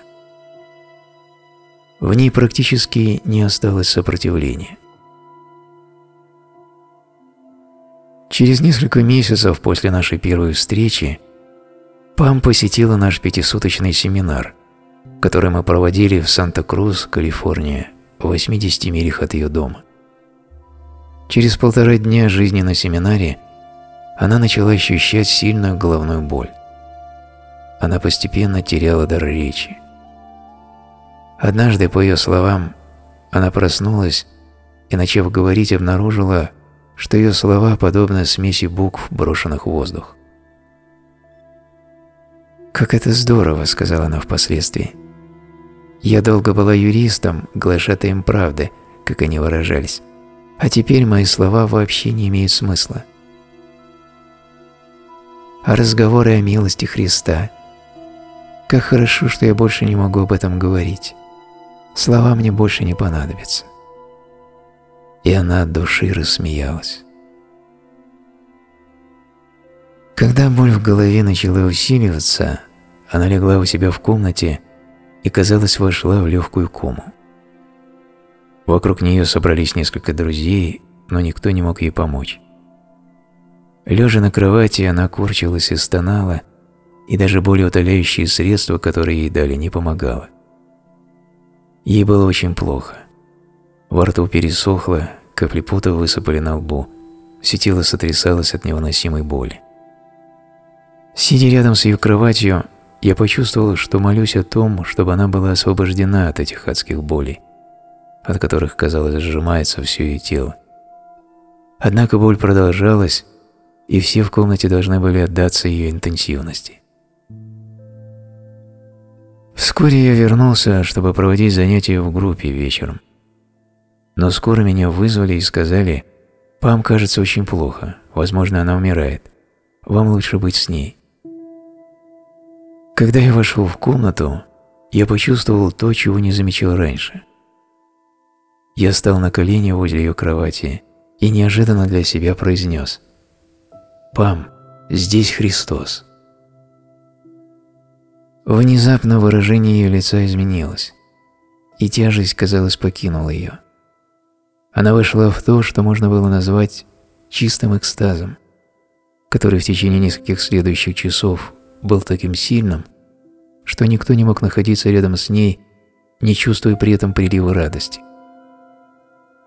В ней практически не осталось сопротивления. Через несколько месяцев после нашей первой встречи Пам посетила наш пятисуточный семинар, который мы проводили в Санта-Крус, Калифорния, в 80 милях от ее дома. Через полтора дня жизни на семинаре она начала ощущать сильную головную боль. Она постепенно теряла дар речи. Однажды, по ее словам, она проснулась и, начав говорить, обнаружила, что ее слова подобны смеси букв, брошенных в воздух. «Как это здорово», — сказала она впоследствии. «Я долго была юристом, глашатаем правды, как они выражались, а теперь мои слова вообще не имеют смысла. А разговоры о милости Христа. Как хорошо, что я больше не могу об этом говорить. Слова мне больше не понадобятся и она от души рассмеялась. Когда боль в голове начала усиливаться, она легла у себя в комнате и, казалось, вошла в легкую кому. Вокруг нее собрались несколько друзей, но никто не мог ей помочь. Лежа на кровати, она корчилась и стонала, и даже более утоляющие средства, которые ей дали, не помогало. Ей было очень плохо. Во рту пересохло, капли пота высыпали на лбу, все тело сотрясалось от невыносимой боли. Сидя рядом с ее кроватью, я почувствовал, что молюсь о том, чтобы она была освобождена от этих адских болей, от которых, казалось, сжимается все ее тело. Однако боль продолжалась, и все в комнате должны были отдаться ее интенсивности. Вскоре я вернулся, чтобы проводить занятия в группе вечером. Но скоро меня вызвали и сказали, «Пам кажется очень плохо, возможно, она умирает. Вам лучше быть с ней». Когда я вошел в комнату, я почувствовал то, чего не замечал раньше. Я стал на колени возле ее кровати и неожиданно для себя произнес «Пам, здесь Христос». Внезапно выражение ее лица изменилось, и тяжесть, казалось, покинула ее. Она вышла в то, что можно было назвать чистым экстазом, который в течение нескольких следующих часов был таким сильным, что никто не мог находиться рядом с ней, не чувствуя при этом прилива радости.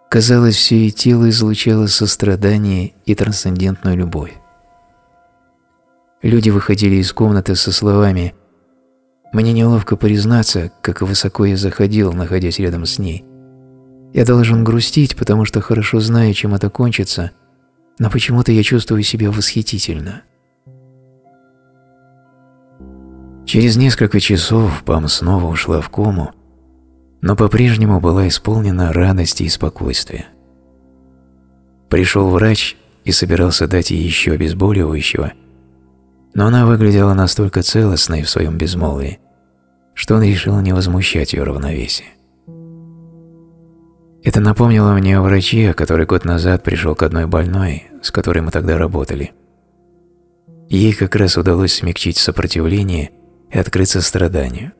Казалось, все ее тело излучало сострадание и трансцендентную любовь. Люди выходили из комнаты со словами «Мне неловко признаться, как высоко я заходил, находясь рядом с ней. Я должен грустить, потому что хорошо знаю, чем это кончится, но почему-то я чувствую себя восхитительно. Через несколько часов Пам снова ушла в кому, но по-прежнему была исполнена радости и спокойствия. Пришел врач и собирался дать ей еще обезболивающего, но она выглядела настолько целостной в своем безмолвии, что он решил не возмущать ее равновесие. Это напомнило мне о враче, который год назад пришел к одной больной, с которой мы тогда работали. Ей как раз удалось смягчить сопротивление и открыться страданию.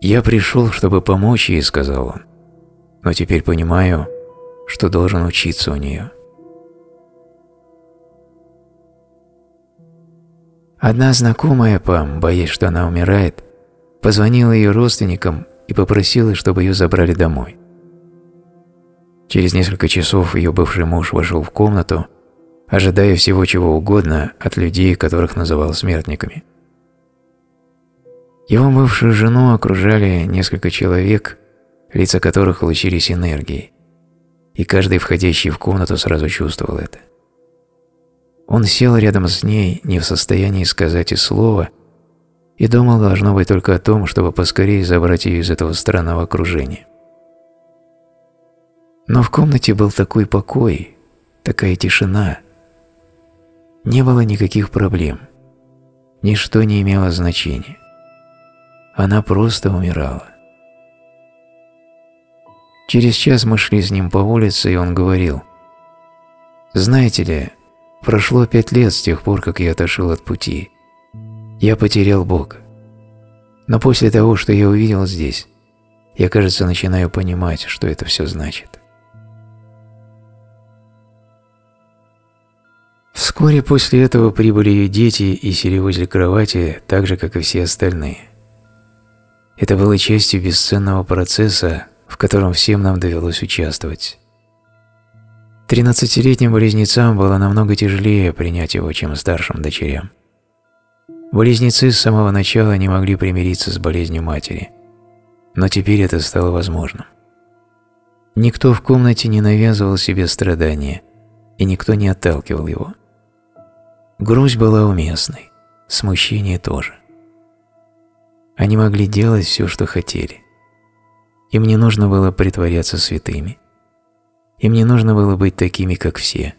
«Я пришел, чтобы помочь ей», — сказал он, — «но теперь понимаю, что должен учиться у нее». Одна знакомая Пам, боясь, что она умирает, позвонила ее родственникам и попросила, чтобы ее забрали домой. Через несколько часов ее бывший муж вошел в комнату, ожидая всего чего угодно от людей, которых называл смертниками. Его бывшую жену окружали несколько человек, лица которых лучились энергией, и каждый входящий в комнату сразу чувствовал это. Он сел рядом с ней, не в состоянии сказать и слова, и думал, должно быть, только о том, чтобы поскорее забрать ее из этого странного окружения. Но в комнате был такой покой, такая тишина. Не было никаких проблем. Ничто не имело значения. Она просто умирала. Через час мы шли с ним по улице, и он говорил, «Знаете ли, Прошло пять лет с тех пор, как я отошел от пути. Я потерял Бога. Но после того, что я увидел здесь, я, кажется, начинаю понимать, что это все значит. Вскоре после этого прибыли ее дети и сели возле кровати, так же, как и все остальные. Это было частью бесценного процесса, в котором всем нам довелось участвовать. Тринадцатилетним близнецам было намного тяжелее принять его, чем старшим дочерям. Близнецы с самого начала не могли примириться с болезнью матери, но теперь это стало возможным. Никто в комнате не навязывал себе страдания, и никто не отталкивал его. Грусть была уместной, смущение тоже. Они могли делать все, что хотели. Им не нужно было притворяться святыми. Им не нужно было быть такими, как все.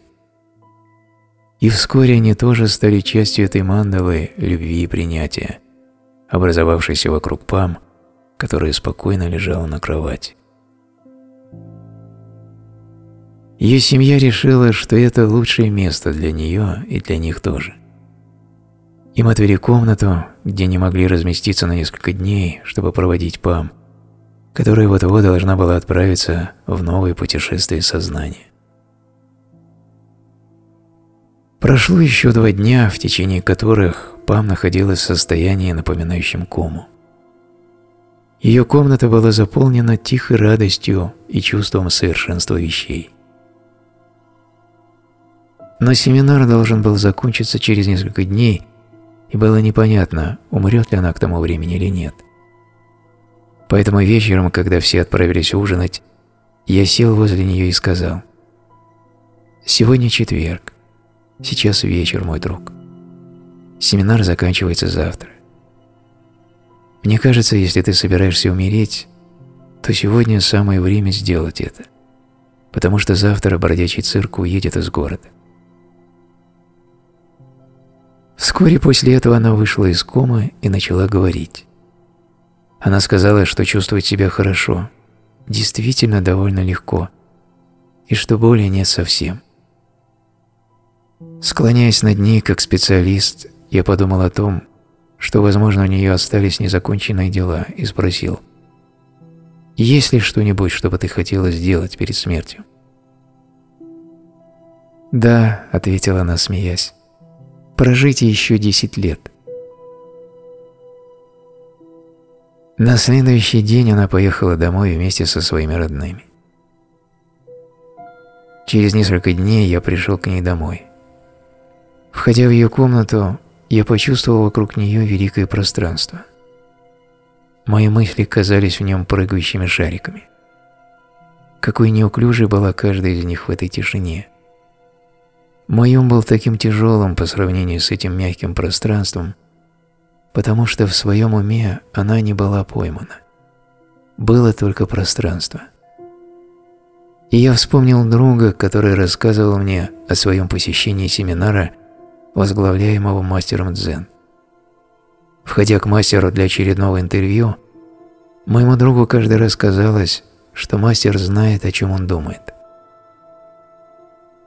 И вскоре они тоже стали частью этой мандалы любви и принятия, образовавшейся вокруг Пам, которая спокойно лежала на кровати. Ее семья решила, что это лучшее место для нее и для них тоже. Им отвели комнату, где не могли разместиться на несколько дней, чтобы проводить Пам, которая вот-вот должна была отправиться в новое путешествие сознания. Прошло еще два дня, в течение которых Пам находилась в состоянии, напоминающем кому. Ее комната была заполнена тихой радостью и чувством совершенства вещей. Но семинар должен был закончиться через несколько дней, и было непонятно, умрет ли она к тому времени или нет – Поэтому вечером, когда все отправились ужинать, я сел возле нее и сказал, «Сегодня четверг. Сейчас вечер, мой друг. Семинар заканчивается завтра. Мне кажется, если ты собираешься умереть, то сегодня самое время сделать это, потому что завтра бродячий цирк уедет из города». Вскоре после этого она вышла из комы и начала говорить. Она сказала, что чувствует себя хорошо, действительно довольно легко, и что боли нет совсем. Склоняясь над ней как специалист, я подумал о том, что, возможно, у нее остались незаконченные дела, и спросил, «Есть ли что-нибудь, что бы ты хотела сделать перед смертью?» «Да», — ответила она, смеясь, — «прожить еще десять лет». На следующий день она поехала домой вместе со своими родными. Через несколько дней я пришел к ней домой. Входя в ее комнату, я почувствовал вокруг нее великое пространство. Мои мысли казались в нем прыгающими шариками. какой неуклюжей была каждая из них в этой тишине. Мой ум был таким тяжелым по сравнению с этим мягким пространством, потому что в своем уме она не была поймана. Было только пространство. И я вспомнил друга, который рассказывал мне о своем посещении семинара, возглавляемого мастером дзен. Входя к мастеру для очередного интервью, моему другу каждый раз казалось, что мастер знает, о чем он думает.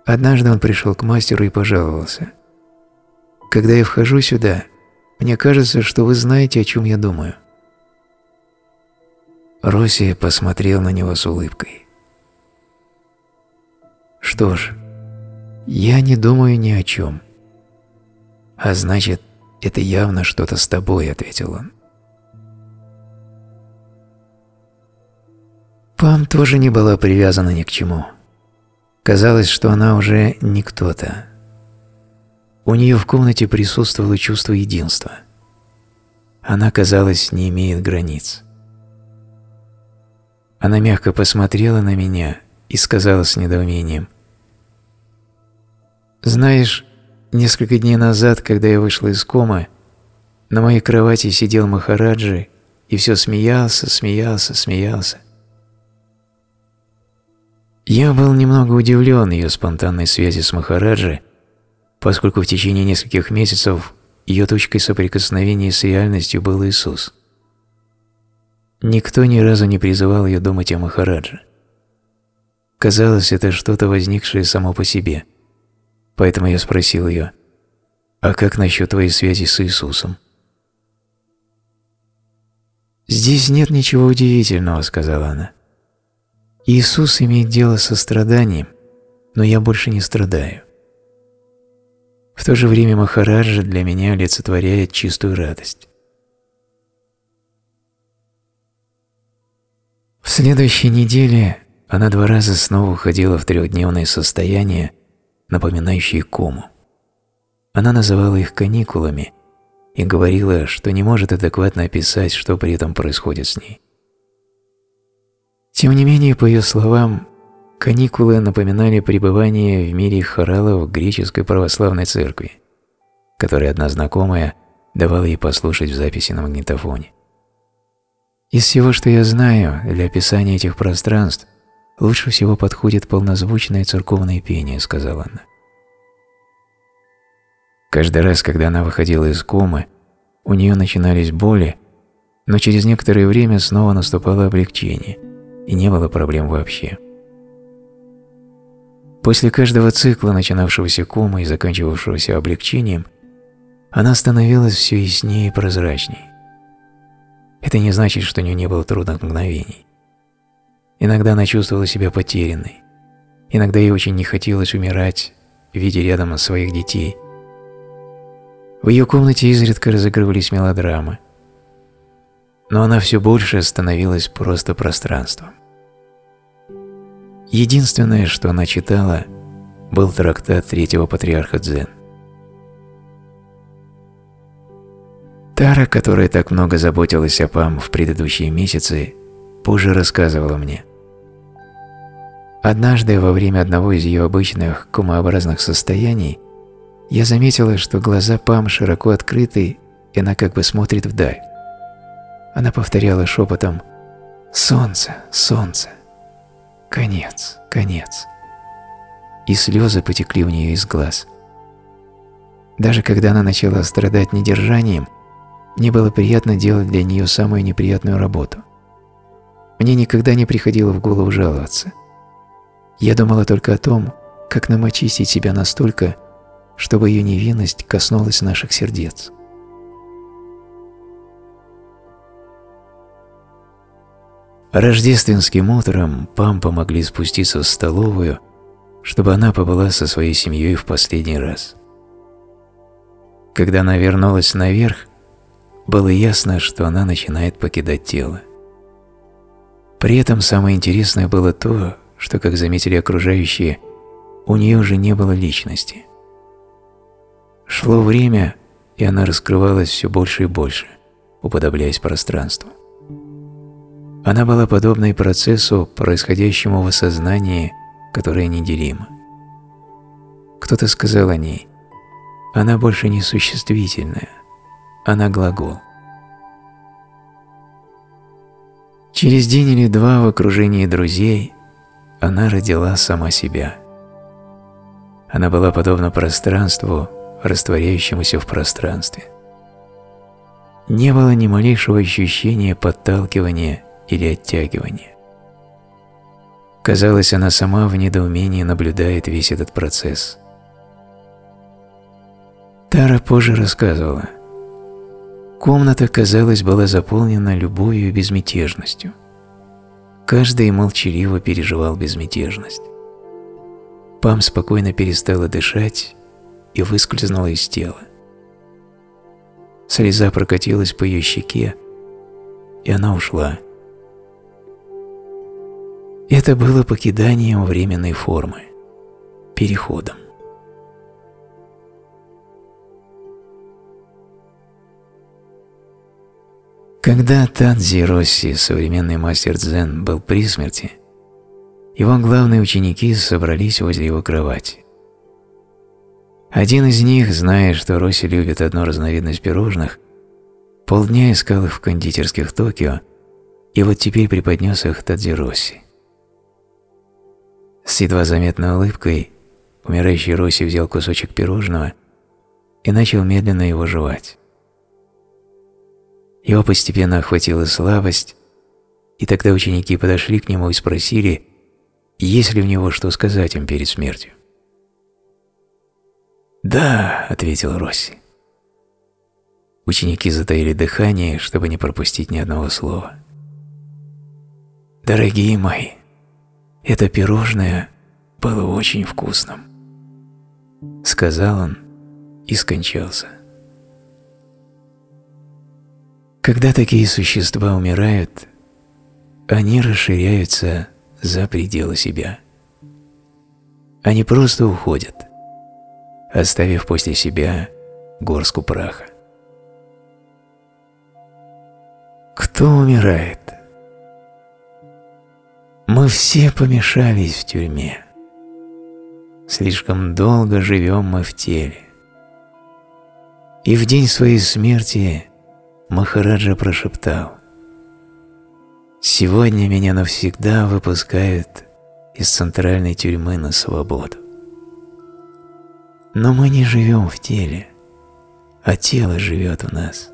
Однажды он пришел к мастеру и пожаловался. «Когда я вхожу сюда, мне кажется, что вы знаете, о чем я думаю». Россия посмотрел на него с улыбкой. «Что ж, я не думаю ни о чем. А значит, это явно что-то с тобой», — ответил он. Пам тоже не была привязана ни к чему. Казалось, что она уже не кто-то. У нее в комнате присутствовало чувство единства. Она, казалось, не имеет границ. Она мягко посмотрела на меня и сказала с недоумением. «Знаешь, несколько дней назад, когда я вышла из комы, на моей кровати сидел Махараджи и все смеялся, смеялся, смеялся. Я был немного удивлен ее спонтанной связи с Махараджи, поскольку в течение нескольких месяцев ее точкой соприкосновения с реальностью был Иисус. Никто ни разу не призывал ее думать о Махараджи. Казалось, это что-то возникшее само по себе. Поэтому я спросил ее, «А как насчет твоей связи с Иисусом?» «Здесь нет ничего удивительного», — сказала она. Иисус имеет дело со страданием, но я больше не страдаю. В то же время Махараджа для меня олицетворяет чистую радость. В следующей неделе она два раза снова уходила в трехдневное состояние, напоминающее кому. Она называла их каникулами и говорила, что не может адекватно описать, что при этом происходит с ней. Тем не менее, по ее словам, каникулы напоминали пребывание в мире хоралов греческой православной церкви, которой одна знакомая давала ей послушать в записи на магнитофоне. Из всего, что я знаю, для описания этих пространств лучше всего подходит полнозвучное церковное пение, сказала она. Каждый раз, когда она выходила из комы, у нее начинались боли, но через некоторое время снова наступало облегчение – и не было проблем вообще. После каждого цикла, начинавшегося комой и заканчивавшегося облегчением, она становилась все яснее и прозрачней. Это не значит, что у нее не было трудных мгновений. Иногда она чувствовала себя потерянной. Иногда ей очень не хотелось умирать, видя рядом своих детей. В ее комнате изредка разыгрывались мелодрамы – но она все больше становилась просто пространством. Единственное, что она читала, был трактат третьего патриарха Дзен. Тара, которая так много заботилась о Пам в предыдущие месяцы, позже рассказывала мне. Однажды во время одного из ее обычных комообразных состояний я заметила, что глаза Пам широко открыты, и она как бы смотрит вдаль. Она повторяла шепотом «Солнце, солнце, конец, конец». И слезы потекли у нее из глаз. Даже когда она начала страдать недержанием, мне было приятно делать для нее самую неприятную работу. Мне никогда не приходило в голову жаловаться. Я думала только о том, как нам очистить себя настолько, чтобы ее невинность коснулась наших сердец. Рождественским утром Пам помогли спуститься в столовую, чтобы она побыла со своей семьей в последний раз. Когда она вернулась наверх, было ясно, что она начинает покидать тело. При этом самое интересное было то, что, как заметили окружающие, у нее уже не было личности. Шло время, и она раскрывалась все больше и больше, уподобляясь пространству. Она была подобной процессу, происходящему в сознании, которое неделимо. Кто-то сказал о ней, она больше не существительная, она глагол. Через день или два в окружении друзей она родила сама себя. Она была подобна пространству, растворяющемуся в пространстве. Не было ни малейшего ощущения подталкивания или оттягивания. Казалось, она сама в недоумении наблюдает весь этот процесс. Тара позже рассказывала. Комната, казалось, была заполнена любовью и безмятежностью. Каждый молчаливо переживал безмятежность. Пам спокойно перестала дышать и выскользнула из тела. Слеза прокатилась по ее щеке, и она ушла. Это было покиданием временной формы, переходом. Когда Танзи Росси, современный мастер дзен, был при смерти, его главные ученики собрались возле его кровати. Один из них, зная, что Росси любит одну разновидность пирожных, полдня искал их в кондитерских Токио и вот теперь преподнес их Тадзи Росси. С едва заметной улыбкой умирающий Росси взял кусочек пирожного и начал медленно его жевать. Его постепенно охватила слабость, и тогда ученики подошли к нему и спросили, есть ли у него что сказать им перед смертью. «Да», — ответил Росси. Ученики затаили дыхание, чтобы не пропустить ни одного слова. «Дорогие мои, это пирожное было очень вкусным», — сказал он и скончался. Когда такие существа умирают, они расширяются за пределы себя. Они просто уходят — оставив после себя горстку праха. Кто умирает? Мы все помешались в тюрьме. Слишком долго живем мы в теле. И в день своей смерти Махараджа прошептал «Сегодня меня навсегда выпускают из центральной тюрьмы на свободу». Но мы не живем в теле, а тело живет в нас.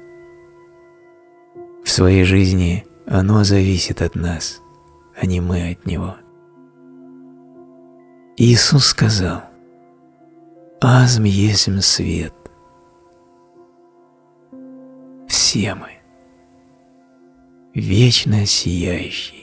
В своей жизни оно зависит от нас, а не мы от него. Иисус сказал, «Азм есмь свет» все мы. Вечно сияющий.